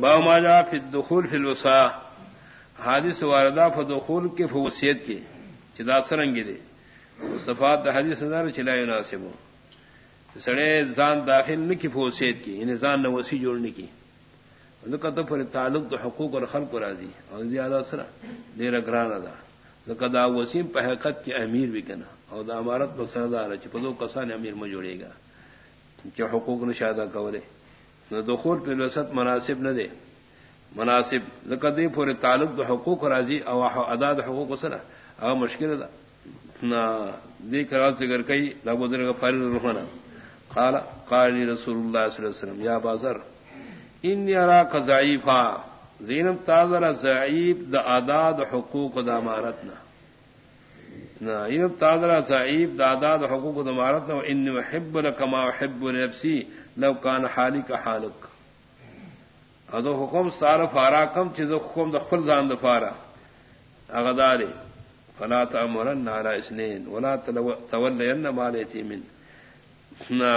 با ماجا فی الدخول فی الوسا حادث واردہ فدخول کے فوسیت کے چدا سرنگی دے۔ مصطفیٰ حدیث نظر چلائے ناسب سڑے زان داخل نہ کی فوسیت کی انہیں زان نہ وسیع جوڑنے کی۔ تو پھر تعلق تو حقوق اور خلق راضی۔ اور زیادہ سرا دیر اگران ادا۔ کدا وسیم پہ پہقت کی امیر بھی کہنا اور دا عمارت مسردار چپدو کسان امیر میں جوڑے گا۔ کیا حقوق نشادہ کورے نہ دخول پہ وسط مناسب نہ دے مناسب نہ پورے تعلق دو حقوق راضی او ادا حقوق سرا او مشکل ادا نہ دیکھ رہا ذکر کئی لگو در کا فارغ رحمانہ قال قال رسول اللہ صلی اللہ علیہ وسلم، یا بازر ان یرا کا ضعیفا. زینب تازر ضعیف دا آداد حقوق دا مارتنا نہ تازر ضعیف دا حقوق دا مارتنا ان محب لکما حب نفسی لو کان حالی کا حالک ادو حکم سار فارا کم، چیز حکم دا خل زان دفارا اغدار فلا تامرن نارا اسنین ولا تولین مال یتیمن نہ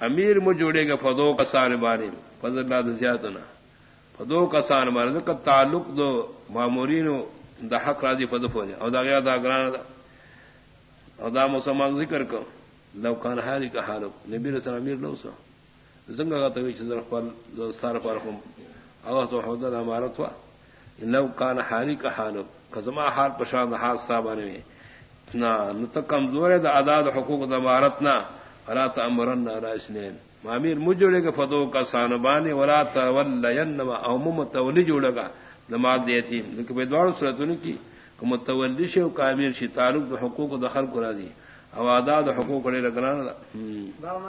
امیر مجھ جوڑے گا فدو کا سان بارے فضل اللہ زیادہ نہ فدو کا سان بارے کا تعلق دو معمورین دا حق راضی فدف ہو جائے اور دا گیا دا گران دا۔ اور دا مسلمان ذکر کو لو کان حالی کا حالک، نبی رسول امیر لو سو زنگا کا تو چیز سار پر ہوں او تو حضر امارت ہوا لو کان حالی کا حالک کزما حال پشاد ہاتھ صاحب نے نہ نہ کمزور ہے دا اداد حقوق دا مارت نہ ولا تامرن على اسنين مامیر مجھ جوڑے گا فدو کا سانبانی ولا تولین او مم متولی جوڑے گا نماز دیتی لیکن بے دوڑ صورتوں کی کہ متولی شی کا امیر شی، تعلق دو حقوق دخل کرا دی او آداد حقوق لے لگنا